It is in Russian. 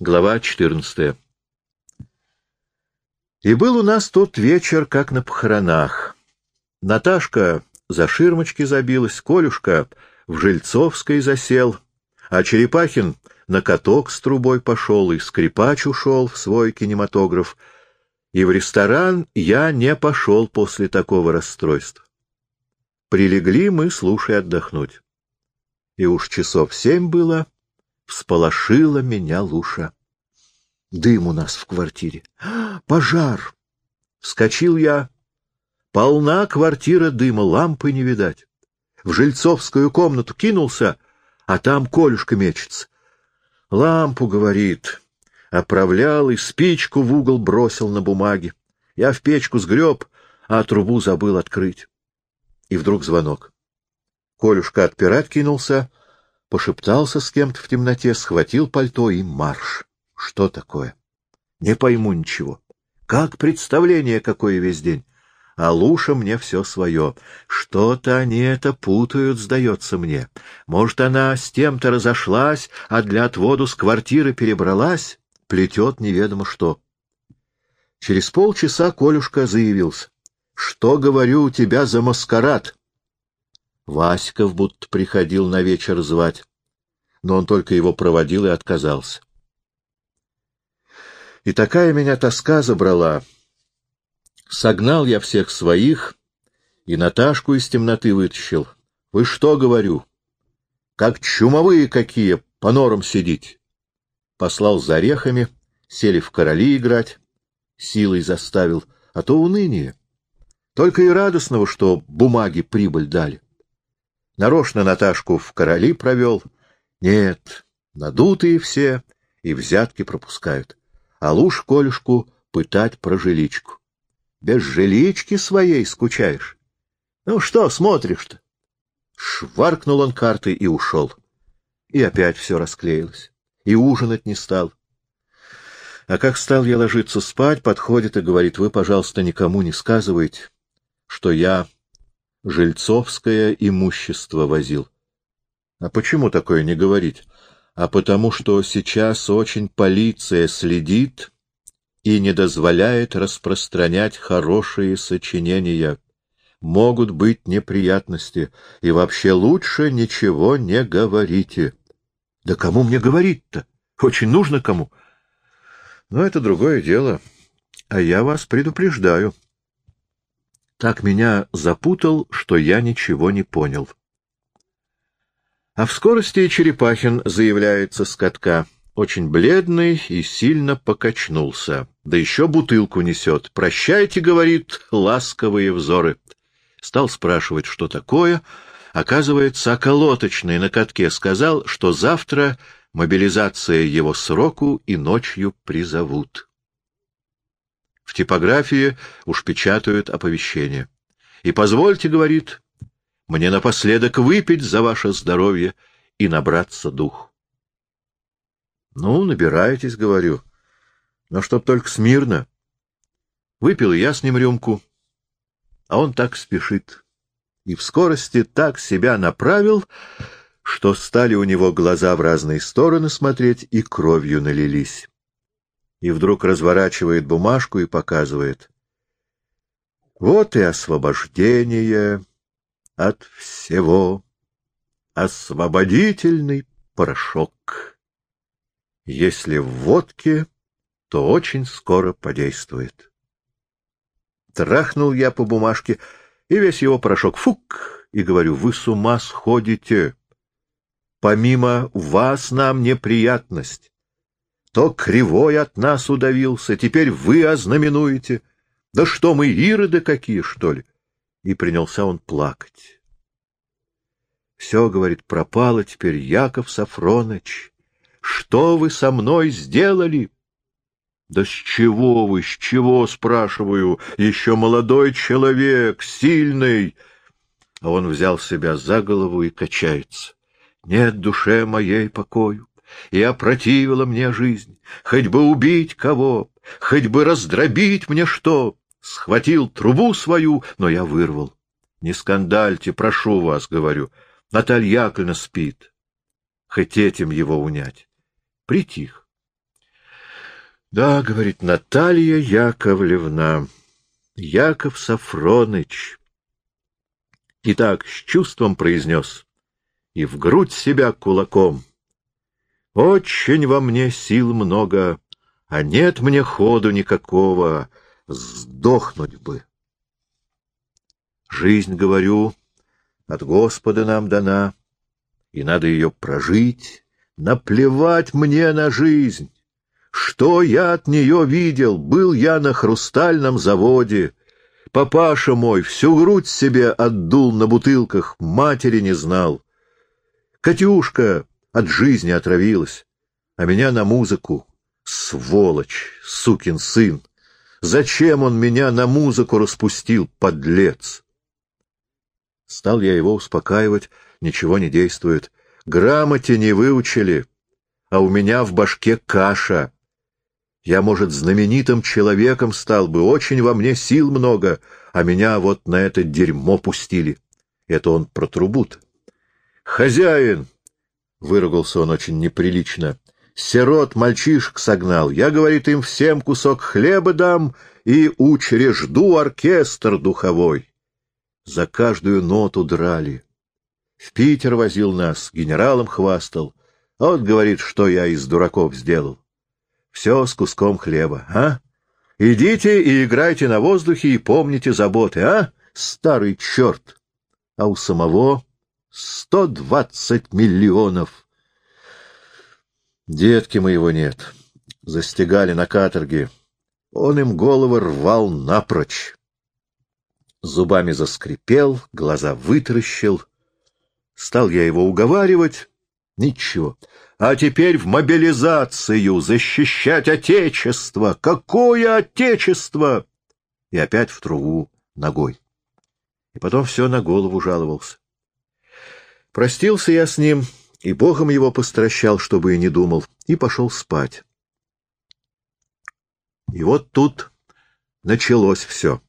Глава 14. И был у нас тот вечер, как на похоронах. Наташка за ширмочки забилась, Колюшка в Жильцовской засел, а Черепахин на каток с трубой пошел, и скрипач ушел в свой кинематограф, и в ресторан я не пошел после такого расстройства. Прилегли мы, слушай, отдохнуть. И уж часов семь было, всполошила меня Луша. Дым у нас в квартире. Пожар! Вскочил я. Полна квартира дыма, лампы не видать. В жильцовскую комнату кинулся, а там Колюшка мечется. Лампу, говорит, оправлял и спичку в угол бросил на бумаге. Я в печку сгреб, а трубу забыл открыть. И вдруг звонок. Колюшка отпирать кинулся — пошептался с кем-то в темноте, схватил пальто и марш. Что такое? Не пойму ничего. Как представление какое весь день. А Луша мне все свое. Что-то они это путают, сдается мне. Может, она с тем-то разошлась, а для отводу с квартиры перебралась? Плетет неведомо что. Через полчаса Колюшка заявился. — Что, говорю, у тебя за маскарад? Васьков будто приходил на вечер звать, но он только его проводил и отказался. И такая меня тоска забрала. Согнал я всех своих и Наташку из темноты вытащил. Вы что, говорю, как чумовые какие, по норам сидите? Послал за орехами, сели в короли играть, силой заставил, а то уныние. Только и радостного, что бумаги прибыль дали. Нарочно Наташку в короли провел. Нет, надутые все и взятки пропускают. А луж Колюшку пытать про жиличку. Без жилички своей скучаешь. Ну что смотришь-то? Шваркнул он карты и ушел. И опять все расклеилось. И ужинать не стал. А как стал я ложиться спать, подходит и говорит, вы, пожалуйста, никому не сказывайте, что я жильцовское имущество возил. А почему такое не говорить? А потому что сейчас очень полиция следит и не дозволяет распространять хорошие сочинения. Могут быть неприятности, и вообще лучше ничего не говорите. Да кому мне говорить-то? Очень нужно кому. Но это другое дело. А я вас предупреждаю так меня запутал, что я ничего не понял. А в скорости Черепахин заявляется с катка. Очень бледный и сильно покачнулся. Да еще бутылку несет. «Прощайте», — говорит, — «ласковые взоры». Стал спрашивать, что такое. Оказывается, околоточный на катке сказал, что завтра мобилизация его сроку и ночью призовут. В типографии уж печатают оповещение. И позвольте, говорит, мне напоследок выпить за ваше здоровье и набраться дух. Ну, набирайтесь, говорю, но чтоб только смирно. Выпил я с ним рюмку, а он так спешит. И в скорости так себя направил, что стали у него глаза в разные стороны смотреть и кровью налились и вдруг разворачивает бумажку и показывает. Вот и освобождение от всего. Освободительный порошок. Если в водке, то очень скоро подействует. Трахнул я по бумажке, и весь его порошок фук, и говорю, вы с ума сходите. Помимо вас нам неприятность то кривой от нас удавился, теперь вы ознаменуете. Да что мы, ироды какие, что ли? И принялся он плакать. Все, говорит, пропало теперь, Яков Сафроныч. Что вы со мной сделали? Да с чего вы, с чего, спрашиваю, еще молодой человек, сильный. А он взял себя за голову и качается. Нет душе моей покою и опротивила мне жизнь. Хоть бы убить кого, хоть бы раздробить мне что. Схватил трубу свою, но я вырвал. Не скандальте, прошу вас, говорю. Наталья Яковлевна спит. Хоть этим его унять. Притих. Да, говорит Наталья Яковлевна, Яков Сафроныч. И так с чувством произнес, и в грудь себя кулаком. Очень во мне сил много, а нет мне ходу никакого, сдохнуть бы. Жизнь, говорю, от Господа нам дана, и надо ее прожить, наплевать мне на жизнь. Что я от нее видел? Был я на хрустальном заводе. Папаша мой всю грудь себе отдул на бутылках, матери не знал. Катюшка от жизни отравилась, а меня на музыку. Сволочь, сукин сын! Зачем он меня на музыку распустил, подлец? Стал я его успокаивать, ничего не действует. Грамоте не выучили, а у меня в башке каша. Я, может, знаменитым человеком стал бы, очень во мне сил много, а меня вот на это дерьмо пустили. Это он про трубут. «Хозяин!» — выругался он очень неприлично. «Сирот мальчишек согнал. Я, говорит, им всем кусок хлеба дам и учрежду оркестр духовой». За каждую ноту драли. В Питер возил нас, генералом хвастал. Вот, говорит, что я из дураков сделал. Все с куском хлеба, а? Идите и играйте на воздухе и помните заботы, а? Старый черт! А у самого сто двадцать миллионов. Детки моего нет. Застигали на каторге. Он им головы рвал напрочь. Зубами заскрипел, глаза вытаращил. Стал я его уговаривать. Ничего. А теперь в мобилизацию, защищать Отечество. Какое Отечество? И опять в трубу ногой. И потом все на голову жаловался. Простился я с ним, и Богом его постращал, чтобы и не думал, и пошел спать. И вот тут началось все.